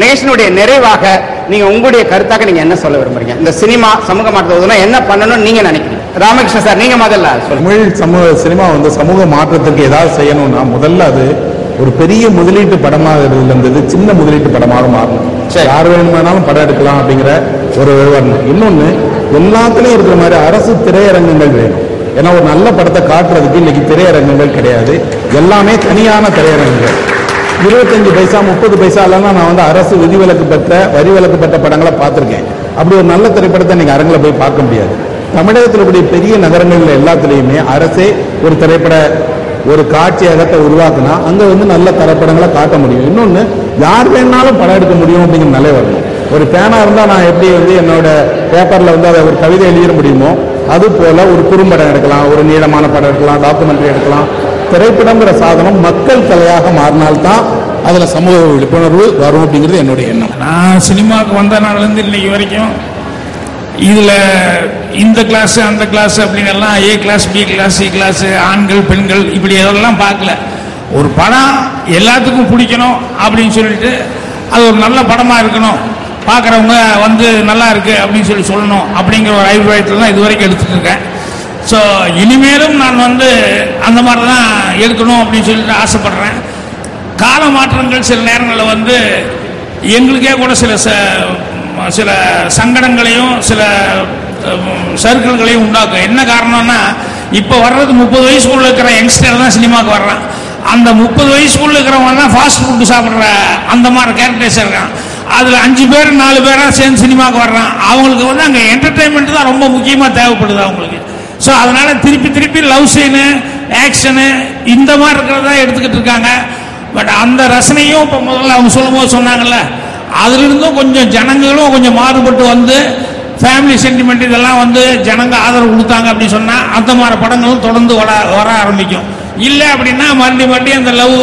நிகழ்ச்சியினுடைய நிறைவாக நீங்க உங்களுடைய கருத்தாக நீங்க என்ன சொல்ல விரும்புறீங்க? இந்த சினிமா சமூக மாற்றத்துனா என்ன பண்ணணும்னு நீங்க நினைக்கிறீங்க? ராமகிருஷ்ணன் சார் நீங்க முதல்ல தமிழ் சமூக சினிமா வந்து சமூக மாற்றத்துக்கு ஏதாவது செய்யணும்னா முதல்ல அது ஒரு பெரிய முதலீட்டு படமாக இருந்தது சின்ன முதலீட்டு படமாக மாறணும். யார் வேணுமானாலும் படம் எடுக்கலாம் அப்படிங்கிற ஒரு வரணும் இன்னொன்னு எல்லாத்துலயும் இருக்கிற மாதிரி அரசு திரையரங்கங்கள் வேணும். ஏன்னா ஒரு நல்ல படத்தை காட்டுறதுக்கு இன்னைக்கு திரையரங்கங்கள் கிடையாது. எல்லாமே தனியான திரையரங்குகள். இருபத்தஞ்சு பைசா முப்பது பைசாலாம் நான் வந்து அரசு விதிவிலக்கு பெற்ற வரி விலக்கு பெற்ற படங்களை பார்த்துருக்கேன். அப்படி ஒரு நல்ல திரைப்படத்தை நீங்கள் அரங்கில் போய் பார்க்க முடியாது. தமிழகத்தில் கூடிய பெரிய நகரங்களில் எல்லாத்துலேயுமே அரசே ஒரு திரைப்பட ஒரு காட்சியகத்தை உருவாக்குனா அங்கே வந்து நல்ல திரைப்படங்களை காட்ட முடியும். இன்னொன்று யார் வேணாலும் படம் எடுக்க முடியும் அப்படிங்கிற நிலை வரணும். ஒரு பேனா இருந்தால் நான் எப்படி வந்து என்னோட பேப்பரில் வந்து அதை ஒரு கவிதை எழுதிட முடியுமோ அது போல ஒரு குறும்படம் எடுக்கலாம் ஒரு நீளமான படம் எடுக்கலாம் டாக்குமெண்ட்ரி எடுக்கலாம் திரைப்படங்கிற சாதனம் மக்கள் கலையாக மாறினால்தான் அதுல சமூக விழிப்புணர்வு வரும் அப்படிங்கிறது என்னுடைய எண்ணம். நான் சினிமாவுக்கு வந்த நாள்லேருந்து இன்னைக்கு வரைக்கும் இதில் இந்த கிளாஸ் அந்த கிளாஸ் அப்படின்னு எல்லாம் A class B class C class ஆண்கள் பெண்கள் இப்படி எதெல்லாம் பார்க்கல. ஒரு படம் எல்லாத்துக்கும் பிடிக்கணும் அப்படின்னு சொல்லிட்டு அது ஒரு நல்ல படமாக இருக்கணும். பார்க்குறவங்க வந்து நல்லா இருக்கு அப்படின்னு சொல்லி சொல்லணும் அப்படிங்கிற ஒரு அபிப்பிராயத்தில் தான் இது வரைக்கும் எடுத்துட்டு இருக்கேன். ஸோ இனிமேலும் நான் வந்து அந்த மாதிரி தான் எடுக்கணும் அப்படின்னு சொல்லிட்டு ஆசைப்பட்றேன். கால மாற்றங்கள் சில நேரங்களில் வந்து எங்களுக்கே கூட சில ச- சில சங்கடங்களையும் சில சர்க்கிள்களையும் உண்டாக்கும். என்ன காரணம்னா இப்போ வர்றது முப்பது வயசுக்குள்ள இருக்கிற யங்ஸ்டர் தான் சினிமாவுக்கு வர்றான். அந்த முப்பது வயசுக்குள்ள இருக்கிறவங்க தான் ஃபாஸ்ட் ஃபுட்டு சாப்பிட்ற அந்த மாதிரி கேரக்டர்ஸ் இருக்கான். அதில் அஞ்சு பேர் நாலு பேராக சேர்ந்து சினிமாவுக்கு வர்றான். அவங்களுக்கு வந்து அங்கே என்டர்டைன்மெண்ட் தான் ரொம்ப முக்கியமாக தேவைப்படுது அவங்களுக்கு. ஸோ அதனால திருப்பி திருப்பி லவ் சீனு ஆக்ஷனு இந்த மாதிரி இருக்கிறதா எடுத்துக்கிட்டு இருக்காங்க. பட் அந்த ரசனையும் இப்போ முதல்ல அவங்க சொல்லும்போது சொன்னாங்கல்ல அதுலேருந்தும் கொஞ்சம் ஜனங்களும் கொஞ்சம் மாறுபட்டு வந்து ஃபேமிலி சென்டிமெண்ட் இதெல்லாம் வந்து ஜனங்க ஆதரவு கொடுத்தாங்க அப்படின்னு சொன்னால் அந்த மாதிரி படங்களும் தொடர்ந்து வர வர ஆரம்பிக்கும். இல்லை அப்படின்னா மறுபடியும் மறுபடியும் அந்த லவ்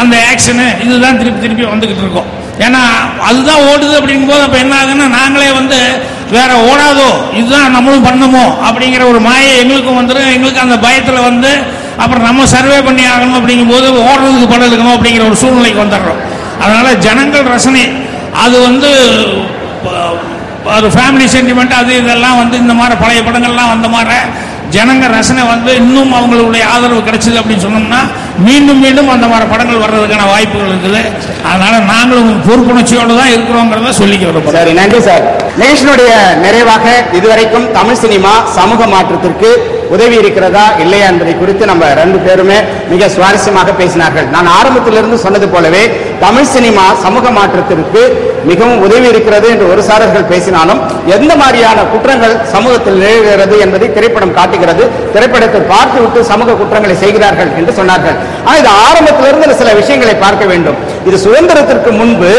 அந்த ஆக்ஷனு இதுதான் திருப்பி திருப்பி வந்துக்கிட்டு இருக்கோம். ஏன்னா அதுதான் ஓடுது அப்படிங்கும்போது அப்போ என்ன ஆகுதுன்னா நாங்களே வந்து வேற ஓடாதோ இதுதான் நம்மளும் பண்ணுமோ அப்படிங்கிற ஒரு மாயை எங்களுக்கும் வந்துடும் எங்களுக்கு அந்த பயத்தில் வந்து அப்புறம் நம்ம சர்வே பண்ணி ஆகணும் அப்படிங்கும்போது ஓடுறதுக்கு படம் எடுக்கணும் அப்படிங்கிற ஒரு சூழ்நிலைக்கு வந்துடுறோம். அதனால ஜனங்கள் ரசனை. அது வந்து ஒரு ஃபேமிலி சென்டிமெண்ட் அது இதெல்லாம் வந்து இந்த மாதிரி பழைய படங்கள்லாம் வந்த மாதிரி ஜனங்க ரசனை வந்து இன்னும் அவங்களுடைய ஆதரவு கிடைச்சது அப்படின்னு சொன்னோம்னா மீண்டும் மீண்டும் அந்த மாதிரி படங்கள் வர்றதுக்கான வாய்ப்புகள் இருக்குது. அதனால நாங்களும் பொறுப்புணர்ச்சியோடு தான் இருக்கிறோங்கிறத சொல்லிக்க விரும்புகிறோம் சரி நன்றி சார். நிகழ்ச்சியினுடைய நிறைவாக இதுவரைக்கும் தமிழ் சினிமா சமூக மாற்றத்திற்கு உதவி இருக்கிறதா இல்லையா என்பதை குறித்து நம்ம ரெண்டு பேருமே மிக சுவாரஸ்யமாக பேசினார்கள். நான் ஆரம்பத்திலிருந்து சொன்னது போலவே தமிழ் சினிமா சமூக மாற்றத்திற்கு மிகவும் உதவி இருக்கிறது என்று ஒரு சாரர்கள் பேசினாலும் எந்த மாதிரியான குற்றங்கள் சமூகத்தில் நிகழ்கிறது என்பதை திரைப்படம் காட்டுகிறது. திரைப்படத்தை பார்த்துவிட்டு சமூக குற்றங்களை செய்கிறார்கள் என்று சொன்னார்கள். ஆனால் இது ஆரம்பத்திலிருந்து சில விஷயங்களை பார்க்க வேண்டும். இது சுதந்திரத்திற்கு முன்பு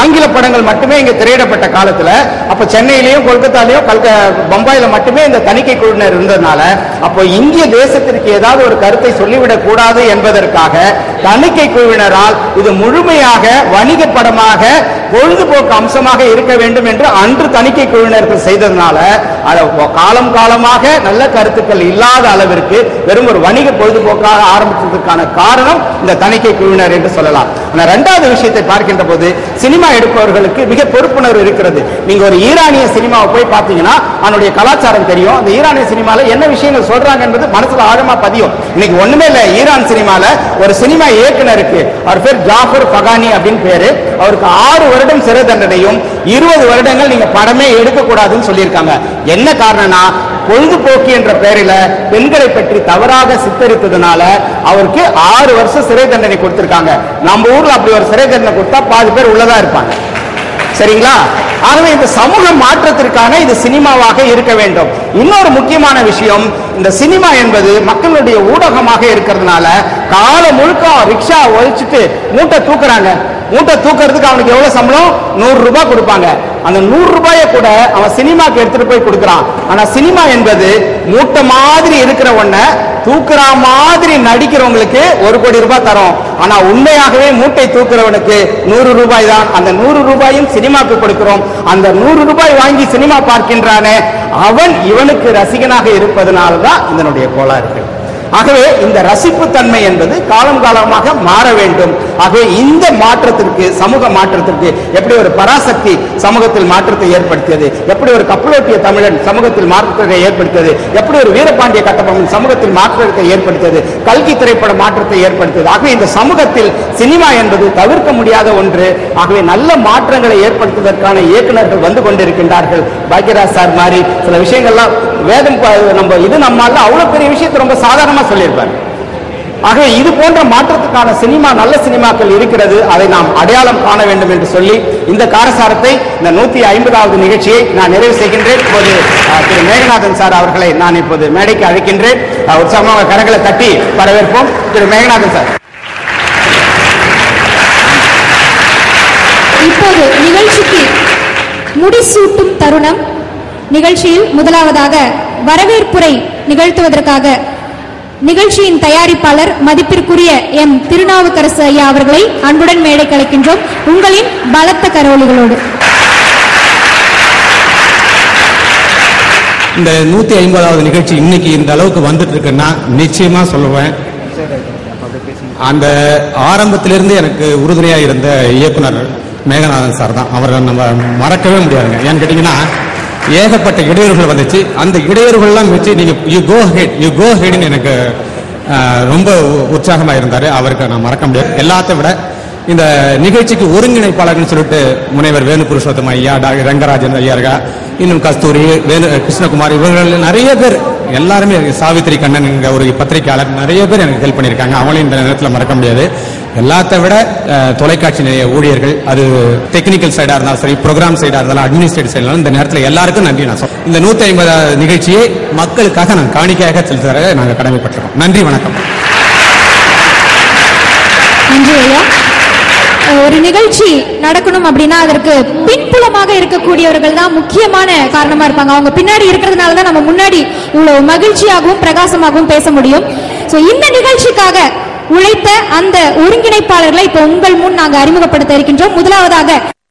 ஆங்கில படங்கள் மட்டுமே இங்கே திரையிடப்பட்ட காலத்தில். அப்போ சென்னையிலையும் கொல்கத்தாலையும் கல்க பம்பாயில மட்டுமே இந்த தணிக்கை குழுவினர் இருந்ததுனால அப்போ இந்திய தேசத்திற்கு ஏதாவது ஒரு கருத்தை சொல்லிவிடக் கூடாது என்பதற்காக தணிக்கை குழுவினரால் இது முழுமையாக வணிக படமாக பொழுதுபோக்கு அம்சமாக இருக்க வேண்டும் என்று அன்று தணிக்கை குழுவினர்கள் செய்ததுனால காலம் காலமாக நல்ல கருத்துக்கள் இல்லாத அளவிற்கு வெறும் ஒரு வணிக பொழுதுபோக்காக ஆரம்பித்ததற்கான காரணம் இந்த தணிக்கை குழுவினர் என்று சொல்லலாம். ஆனா இரண்டாவது விஷயத்தை பார்க்கின்ற போது சினிமா எடுப்பவர்களுக்கு மிக பொறுப்புணர்வு இருக்கிறது. நீங்க ஒரு ஈரானிய சினிமாவை போய் பார்த்தீங்கன்னா அதனுடைய கலாச்சாரம் தெரியும். அந்த ஈரானிய சினிமால என்ன விஷயங்கள் சொல்றாங்க என்பது மனசுல ஆழமா பதியும். இன்னைக்கு ஒண்ணுமே இல்ல ஈரான் சினிமால ஒரு சினிமா இயக்குனருக்கு. அவர் பேர் ஜாஃபர் பகானி அப்படின்னு பேரு. அவருக்கு ஆறு வருடம் சிறை தண்டனையும் இருபது வருடங்கள் நீங்க படமே எடுக்கக்கூடாதுன்னு சொல்லியிருக்காங்க. என்ன காரணம்னா பொழுதுபோக்கு என்ற பெயரில் பெண்களை பற்றி தவறாக சித்தரித்ததுனால அவருக்கு ஆறு வருஷம் சிறை தண்டனை கொடுத்திருக்காங்க. நம்ம ஊர்ல அப்படி ஒரு சிறை தண்டனை கொடுத்தா பாதி பேர் உள்ளதா இருப்பாங்க. சரிங்களா? ஆகவே இந்த சமூக மாற்றத்திற்கான இது சினிமாவாக இருக்க வேண்டும். இன்னொரு முக்கியமான விஷயம் இந்த சினிமா என்பது மக்களுடைய ஊடகமாக இருக்கிறதுனால காலம் முழுக்க ரிக்ஷா ஒழிச்சிட்டு மூட்டை தூக்குறாங்க. மூட்டை தூக்குறதுக்கு அவனுக்கு எவ்வளவு சம்பளம்? நூறு ரூபாய் கொடுப்பாங்க. அந்த நூறு ரூபாயை கூட அவன் சினிமாக்கு எடுத்துட்டு போய் கொடுக்குறான். ஆனா சினிமா என்பது மூட்டை மாதிரி இருக்கிற ஒன்ன தூக்குற மாதிரி நடிக்கிறவங்களுக்கு ஒரு கோடி ரூபாய் தரும். ஆனா உண்மையாகவே மூட்டை தூக்குறவனுக்கு நூறு ரூபாய் தான். அந்த நூறு ரூபாயும் சினிமாக்கு கொடுக்கிறோம். அந்த நூறு ரூபாய் வாங்கி சினிமா பார்க்கின்றானே அவன் இவனுக்கு ரசிகனாக இருப்பதனால தான் இதனுடைய கோளா இருக்கு ஆகவே இந்த ரசிப்பு தன்மை என்பது காலம் காலமாக மாற வேண்டும். ஆகவே இந்த மாற்றத்திற்கு சமூக மாற்றத்திற்கு எப்படி ஒரு பராசக்தி சமூகத்தில் மாற்றத்தை ஏற்படுத்தியது? எப்படி ஒரு கப்பலோட்டிய தமிழன் சமூகத்தில் மாற்றத்தை ஏற்படுத்தியது? எப்படி ஒரு வீரபாண்டிய கட்டபொம்மன் சமூகத்தில் மாற்றத்தை ஏற்படுத்தியது? கல்கி திரைப்பட மாற்றத்தை ஏற்படுத்தியது? ஆகவே இந்த சமூகத்தில் சினிமா என்பது தவிர்க்க முடியாத ஒன்று. ஆகவே நல்ல மாற்றங்களை ஏற்படுத்துவதற்கான இயக்குநர்கள் வந்து கொண்டிருக்கின்றார்கள். பாக்யராஜ் சார் மாதிரி சில விஷயங்கள்லாம் வேதம் நம்ம இது நம்மால அவ்வளவு பெரிய விஷயத்தை ரொம்ப சாதாரணமா சொல்லியிருப்பார். ஆகவே இது போன்ற மாற்றத்துக்கான சினிமா நல்ல சினிமாக்கள் இருக்கிறது. அதை நாம் அடையாளம் காண வேண்டும் என்று சொல்லி இந்த காரசாரத்தை இந்த நூத்தி ஐம்பதாவது நிகழ்ச்சியை நான் நிறைவு செய்கின்றேன். இப்போது திரு மேகநாதன் சார் அவர்களை நான் இப்போது மேடைக்கு அழைக்கின்றேன். உற்சாகமாக கரங்களை தட்டி வரவேற்போம். திரு மேகநாதன் சார். இப்போது நிகழ்ச்சிக்கு முடிசூட்டும் தருணம் நிகழ்ச்சியில் முதலாவதாக வரவேற்புரை நிகழ்த்துவதற்காக நிகழ்ச்சியின் தயாரிப்பாளர் மதிப்பிற்குரிய எம். திருநாவுக்கரசு ஐயா அவர்களை அன்புடன் மேடை கலைக்கின்றோம் உங்களின் பலத்த கரோலிகளோடு. இந்த நூத்தி ஐம்பதாவது நிகழ்ச்சி இன்னைக்கு இந்த அளவுக்கு வந்துட்டு இருக்குன்னா நிச்சயமா சொல்லுவேன். அந்த ஆரம்பத்திலிருந்து எனக்கு உறுதுணையா இருந்த இயக்குனர் மேகநாதன் சார் தான். அவரை நம்ம மறக்கவே முடியாதுங்க. ஏன்னு கேட்டீங்கன்னா ஏகப்பட்ட இடையூறுகள் வந்துச்சு. அந்த இடையூறுகள்லாம் வச்சு நீங்க you go head you go ஹெட்னு எனக்கு ரொம்ப உ- உற்சாகமா இருந்தாரு. அவருக்கு நான் மறக்க முடியாது. எல்லாத்த விட இந்த நிகழ்ச்சிக்கு ஒருங்கிணைப்பாளர்னு சொல்லிட்டு முனைவர் வேணு புருஷோத்தம் ஐயா டாக்டர் ரங்கராஜன் ஐயா இருக்கா இன்னும் கஸ்தூரி வேணு கிருஷ்ணகுமார் இவர்கள் நிறைய பேர் எல்லாருமே சாவித்திரி கண்ணன் ஒரு பத்திரிகையாளர் நிறைய பேர் எனக்கு ஹெல்ப் பண்ணியிருக்காங்க. அவங்களையும் இந்த நேரத்தில் மறக்க முடியாது. எல்லாத்த விட தொலைக்காட்சி நிலைய ஊழியர்கள் அது டெக்னிக்கல் சைடா இருந்தாலும் சரி ப்ரோக்ராம் சைடா இருந்தாலும் அட்மினிஸ்ட்ரேட்டிவ் சைடா இந்த நேரத்தில் எல்லாருக்கும் நன்றி நான் சொல்றேன் இந்த நூத்தி ஐம்பது நிகழ்ச்சியை மக்களுக்காக நான் காணிக்கையாக செலுத்துற நாங்கள் கடமைப்பட்டிருக்கோம். நன்றி வணக்கம். நன்றி ஐயா. ஒரு நிகழ்ச்சி நடக்கணும் அப்படின்னா அதற்கு பின்புலமாக இருக்கக்கூடியவர்கள் தான் முக்கியமான காரணமா இருப்பாங்க. அவங்க பின்னாடி இருக்கிறதுனால தான் நம்ம முன்னாடி இவ்வளவு மகிழ்ச்சியாகவும் பிரகாசமாகவும் பேச முடியும். சோ இந்த நிகழ்ச்சிக்காக உழைத்த அந்த ஒருங்கிணைப்பாளர்களை இப்ப உங்கள் முன் நாங்கள் அறிமுகப்படுத்த இருக்கின்றோம். முதலாவதாக